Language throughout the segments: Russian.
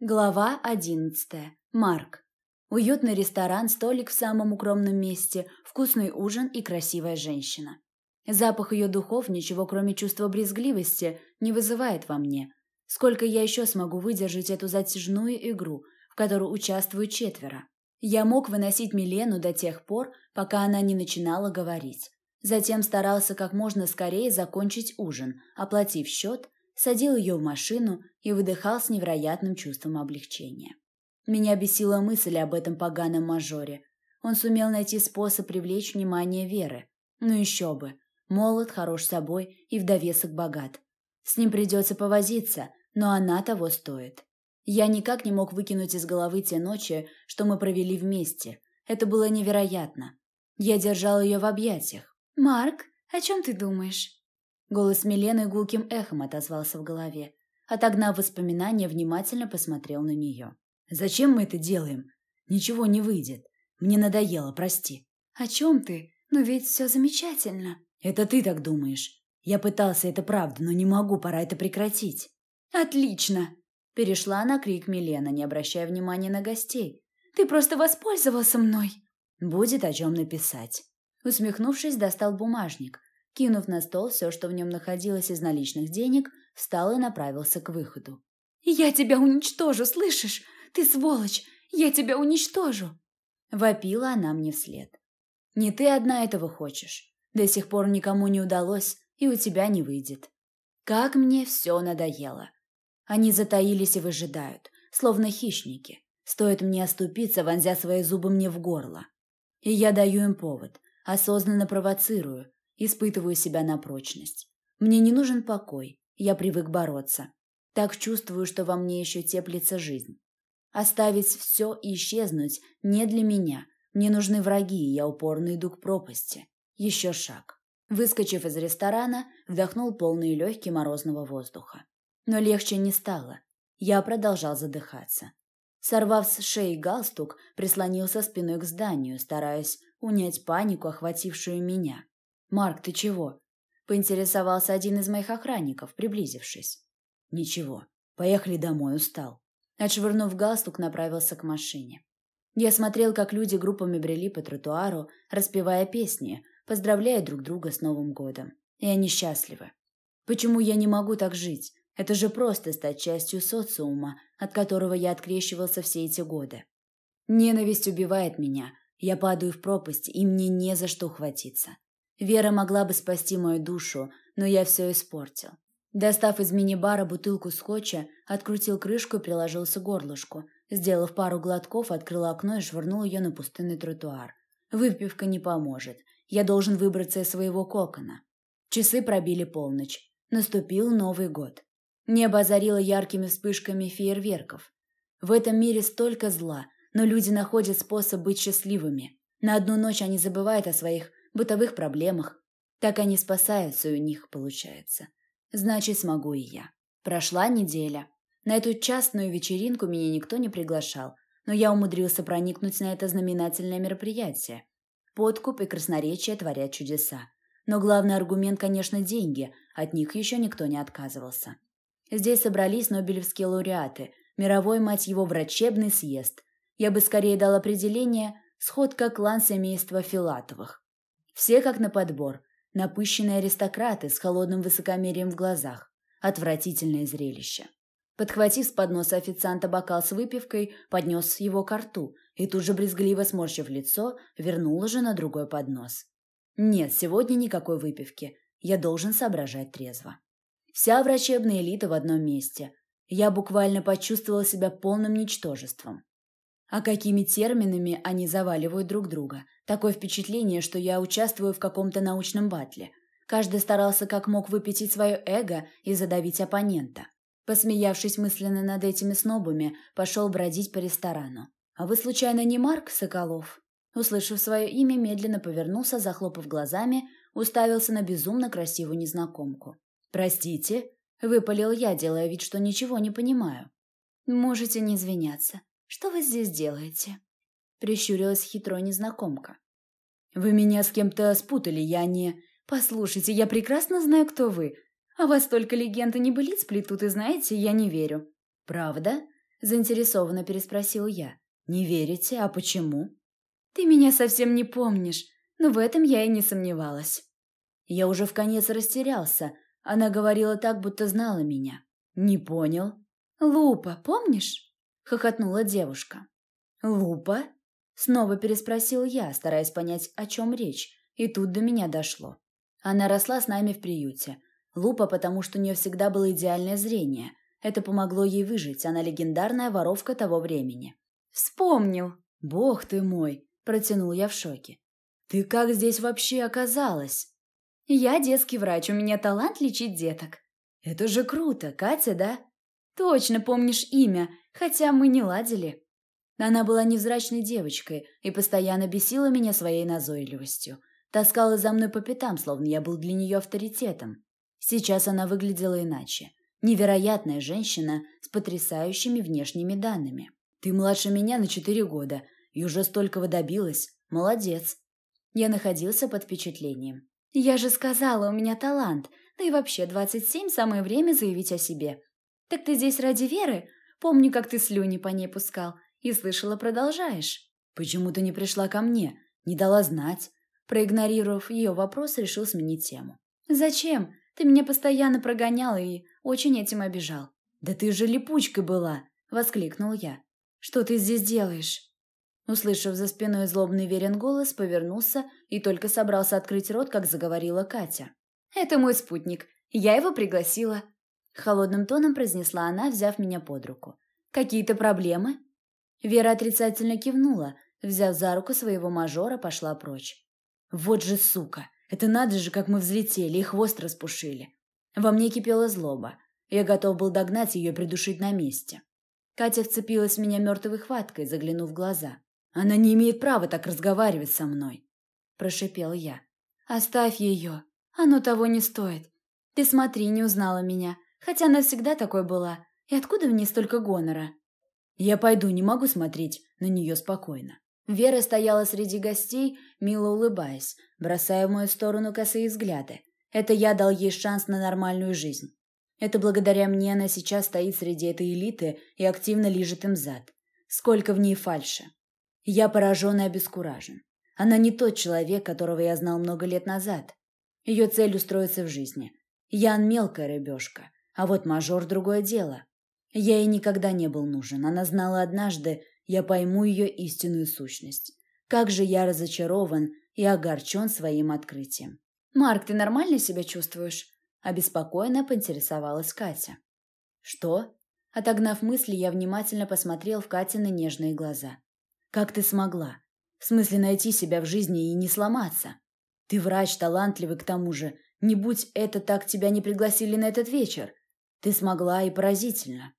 Глава одиннадцатая. Марк. Уютный ресторан, столик в самом укромном месте, вкусный ужин и красивая женщина. Запах ее духов ничего, кроме чувства брезгливости, не вызывает во мне. Сколько я еще смогу выдержать эту затяжную игру, в которой участвуют четверо? Я мог выносить Милену до тех пор, пока она не начинала говорить. Затем старался как можно скорее закончить ужин, оплатив счет – садил ее в машину и выдыхал с невероятным чувством облегчения. Меня бесила мысль об этом поганом мажоре. Он сумел найти способ привлечь внимание Веры. Ну еще бы. Молод, хорош собой и в богат. С ним придется повозиться, но она того стоит. Я никак не мог выкинуть из головы те ночи, что мы провели вместе. Это было невероятно. Я держал ее в объятиях. «Марк, о чем ты думаешь?» Голос Милены гулким эхом отозвался в голове. Отогнав воспоминания, внимательно посмотрел на нее. «Зачем мы это делаем? Ничего не выйдет. Мне надоело, прости». «О чем ты? Ну ведь все замечательно». «Это ты так думаешь. Я пытался, это правда, но не могу, пора это прекратить». «Отлично!» Перешла на крик Милена, не обращая внимания на гостей. «Ты просто воспользовался мной!» «Будет о чем написать». Усмехнувшись, достал бумажник, Кинув на стол все, что в нем находилось из наличных денег, встал и направился к выходу. «Я тебя уничтожу, слышишь? Ты сволочь! Я тебя уничтожу!» Вопила она мне вслед. «Не ты одна этого хочешь. До сих пор никому не удалось, и у тебя не выйдет. Как мне все надоело. Они затаились и выжидают, словно хищники. Стоит мне оступиться, вонзя свои зубы мне в горло. И я даю им повод, осознанно провоцирую, Испытываю себя на прочность. Мне не нужен покой, я привык бороться. Так чувствую, что во мне еще теплится жизнь. Оставить все и исчезнуть не для меня. Мне нужны враги, и я упорно иду к пропасти. Еще шаг. Выскочив из ресторана, вдохнул полные легкие морозного воздуха. Но легче не стало. Я продолжал задыхаться. Сорвав с шеи галстук, прислонился спиной к зданию, стараясь унять панику, охватившую меня. «Марк, ты чего?» – поинтересовался один из моих охранников, приблизившись. «Ничего. Поехали домой, устал». Отшвырнув галстук, направился к машине. Я смотрел, как люди группами брели по тротуару, распевая песни, поздравляя друг друга с Новым годом. И они счастливы. Почему я не могу так жить? Это же просто стать частью социума, от которого я открещивался все эти годы. Ненависть убивает меня. Я падаю в пропасть, и мне не за что хватиться. Вера могла бы спасти мою душу, но я все испортил. Достав из мини-бара бутылку скотча, открутил крышку и приложился к горлышку. Сделав пару глотков, открыл окно и швырнул ее на пустынный тротуар. Выпивка не поможет. Я должен выбраться из своего кокона. Часы пробили полночь. Наступил Новый год. Небо озарило яркими вспышками фейерверков. В этом мире столько зла, но люди находят способ быть счастливыми. На одну ночь они забывают о своих бытовых проблемах. Так они спасаются, у них получается. Значит, смогу и я. Прошла неделя. На эту частную вечеринку меня никто не приглашал, но я умудрился проникнуть на это знаменательное мероприятие. Подкуп и красноречие творят чудеса. Но главный аргумент, конечно, деньги, от них еще никто не отказывался. Здесь собрались нобелевские лауреаты, мировой, мать его, врачебный съезд. Я бы скорее дал определение «сходка клан семейства Филатовых». Все как на подбор. Напыщенные аристократы с холодным высокомерием в глазах. Отвратительное зрелище. Подхватив с подноса официанта бокал с выпивкой, поднес его к рту и тут же брезгливо сморщив лицо, вернул уже на другой поднос. Нет, сегодня никакой выпивки. Я должен соображать трезво. Вся врачебная элита в одном месте. Я буквально почувствовал себя полным ничтожеством. А какими терминами они заваливают друг друга. Такое впечатление, что я участвую в каком-то научном батле. Каждый старался как мог выпятить свое эго и задавить оппонента. Посмеявшись мысленно над этими снобами, пошел бродить по ресторану. «А вы, случайно, не Марк Соколов?» Услышав свое имя, медленно повернулся, захлопав глазами, уставился на безумно красивую незнакомку. «Простите?» – выпалил я, делая вид, что ничего не понимаю. «Можете не извиняться. Что вы здесь делаете?» Прищурилась хитро незнакомка. «Вы меня с кем-то спутали, я не...» «Послушайте, я прекрасно знаю, кто вы. А вас только легенды не былиц плетут, и знаете, я не верю». «Правда?» Заинтересованно переспросил я. «Не верите? А почему?» «Ты меня совсем не помнишь, но в этом я и не сомневалась». Я уже в конец растерялся. Она говорила так, будто знала меня. «Не понял». «Лупа, помнишь?» — хохотнула девушка. «Лупа?» — снова переспросил я, стараясь понять, о чем речь, и тут до меня дошло. Она росла с нами в приюте. Лупа, потому что у нее всегда было идеальное зрение. Это помогло ей выжить, она легендарная воровка того времени. «Вспомнил!» «Бог ты мой!» – протянул я в шоке. «Ты как здесь вообще оказалась?» «Я детский врач, у меня талант лечить деток». «Это же круто! Катя, да?» «Точно помнишь имя, хотя мы не ладили». Она была невзрачной девочкой и постоянно бесила меня своей назойливостью. Таскала за мной по пятам, словно я был для нее авторитетом. Сейчас она выглядела иначе. Невероятная женщина с потрясающими внешними данными. Ты младше меня на четыре года и уже столького добилась. Молодец. Я находился под впечатлением. Я же сказала, у меня талант. Да и вообще, двадцать семь – самое время заявить о себе. Так ты здесь ради Веры? Помню, как ты слюни по ней пускал. И слышала, продолжаешь. Почему ты не пришла ко мне? Не дала знать. Проигнорировав ее вопрос, решил сменить тему. «Зачем? Ты меня постоянно прогонял и очень этим обижал». «Да ты же липучкой была!» — воскликнул я. «Что ты здесь делаешь?» Услышав за спиной злобный верен голос, повернулся и только собрался открыть рот, как заговорила Катя. «Это мой спутник. Я его пригласила». Холодным тоном произнесла она, взяв меня под руку. «Какие-то проблемы?» Вера отрицательно кивнула, взяв за руку своего мажора, пошла прочь. «Вот же сука! Это надо же, как мы взлетели и хвост распушили!» Во мне кипела злоба. Я готов был догнать ее и придушить на месте. Катя вцепилась в меня мертвой хваткой, заглянув в глаза. «Она не имеет права так разговаривать со мной!» Прошипел я. «Оставь ее! Оно того не стоит! Ты смотри, не узнала меня, хотя она всегда такой была. И откуда в ней столько гонора?» «Я пойду, не могу смотреть на нее спокойно». Вера стояла среди гостей, мило улыбаясь, бросая в мою сторону косые взгляды. Это я дал ей шанс на нормальную жизнь. Это благодаря мне она сейчас стоит среди этой элиты и активно лижет им зад. Сколько в ней фальши. Я поражен и обескуражен. Она не тот человек, которого я знал много лет назад. Ее цель устроиться в жизни. Ян мелкая рыбешка, а вот мажор другое дело. Я ей никогда не был нужен. Она знала однажды, я пойму ее истинную сущность. Как же я разочарован и огорчен своим открытием. «Марк, ты нормально себя чувствуешь?» Обеспокоенно поинтересовалась Катя. «Что?» Отогнав мысли, я внимательно посмотрел в Катины нежные глаза. «Как ты смогла? В смысле найти себя в жизни и не сломаться? Ты врач, талантливый к тому же. Не будь это так, тебя не пригласили на этот вечер. Ты смогла и поразительно.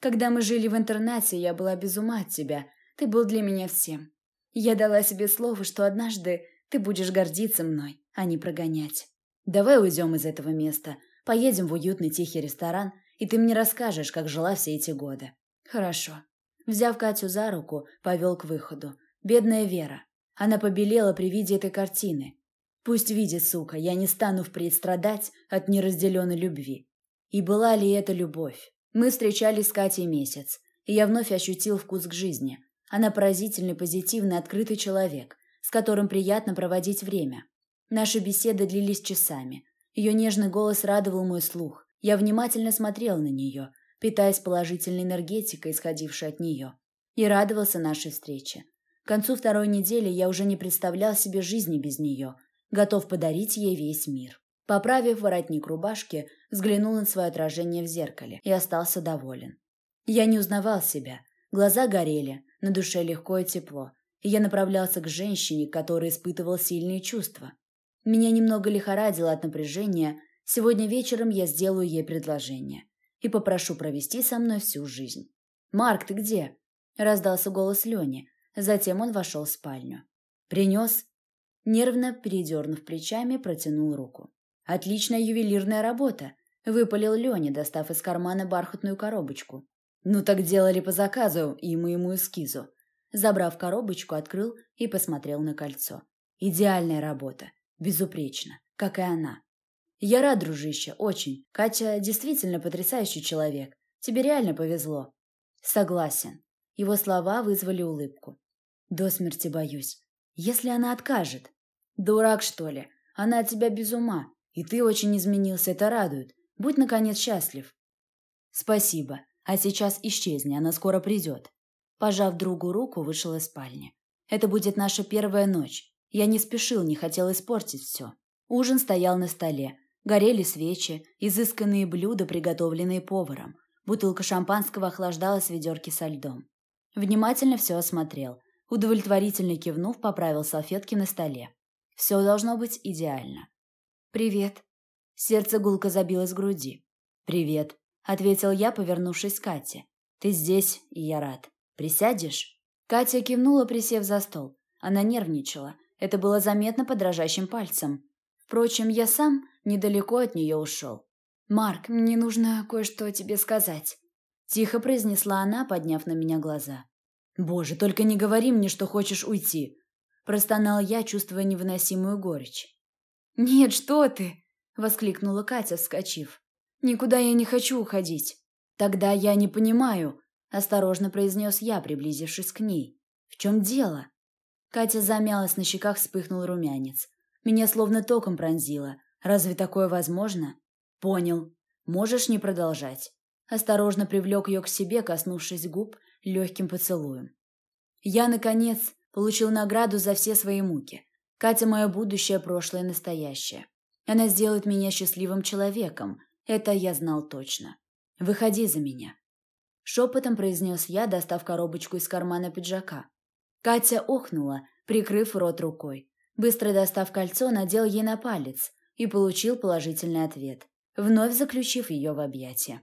Когда мы жили в интернате, я была без ума от тебя. Ты был для меня всем. Я дала себе слово, что однажды ты будешь гордиться мной, а не прогонять. Давай уйдем из этого места, поедем в уютный тихий ресторан, и ты мне расскажешь, как жила все эти годы. Хорошо. Взяв Катю за руку, повел к выходу. Бедная Вера. Она побелела при виде этой картины. Пусть видит, сука, я не стану впредь страдать от неразделенной любви. И была ли это любовь? Мы встречались с Катей месяц, и я вновь ощутил вкус к жизни. Она поразительный, позитивный, открытый человек, с которым приятно проводить время. Наши беседы длились часами. Ее нежный голос радовал мой слух. Я внимательно смотрел на нее, питаясь положительной энергетикой, исходившей от нее, и радовался нашей встрече. К концу второй недели я уже не представлял себе жизни без нее, готов подарить ей весь мир. Поправив воротник рубашки, взглянул на свое отражение в зеркале и остался доволен. Я не узнавал себя. Глаза горели, на душе легко и тепло. И я направлялся к женщине, которая испытывал сильные чувства. Меня немного лихорадило от напряжения. Сегодня вечером я сделаю ей предложение и попрошу провести со мной всю жизнь. «Марк, ты где?» – раздался голос Лени. Затем он вошел в спальню. «Принес?» Нервно передернув плечами, протянул руку. «Отличная ювелирная работа», — выпалил Леня, достав из кармана бархатную коробочку. «Ну так делали по заказу и моему эскизу». Забрав коробочку, открыл и посмотрел на кольцо. «Идеальная работа. Безупречно. Как и она». «Я рад, дружище, очень. Катя действительно потрясающий человек. Тебе реально повезло». Согласен. Его слова вызвали улыбку. До смерти боюсь. Если она откажет. Дурак, что ли? Она от тебя без ума. И ты очень изменился, это радует. Будь, наконец, счастлив. Спасибо. А сейчас исчезни, она скоро придет. Пожав другу руку, вышел из спальни. Это будет наша первая ночь. Я не спешил, не хотел испортить все. Ужин стоял на столе. Горели свечи, изысканные блюда, приготовленные поваром. Бутылка шампанского охлаждалась в ведерке со льдом. Внимательно все осмотрел. Удовлетворительно кивнув, поправил салфетки на столе. Все должно быть идеально. «Привет». Сердце гулко забилось в груди. «Привет», — ответил я, повернувшись к Кате. «Ты здесь, и я рад. Присядешь?» Катя кивнула, присев за стол. Она нервничала. Это было заметно по дрожащим пальцам. Впрочем, я сам недалеко от нее ушел. «Марк, мне нужно кое-что тебе сказать», — тихо произнесла она, подняв на меня глаза. «Боже, только не говори мне, что хочешь уйти!» Простонал я, чувствуя невыносимую горечь. «Нет, что ты!» — воскликнула Катя, вскочив. «Никуда я не хочу уходить». «Тогда я не понимаю», — осторожно произнес я, приблизившись к ней. «В чем дело?» Катя замялась, на щеках вспыхнул румянец. Меня словно током пронзило. Разве такое возможно? Понял. Можешь не продолжать. Осторожно привлек ее к себе, коснувшись губ легким поцелуем. Я, наконец, получил награду за все свои муки. Катя – мое будущее, прошлое и настоящее. Она сделает меня счастливым человеком. Это я знал точно. Выходи за меня. Шепотом произнес я, достав коробочку из кармана пиджака. Катя охнула, прикрыв рот рукой. Быстро достав кольцо, надел ей на палец и получил положительный ответ, вновь заключив ее в объятия.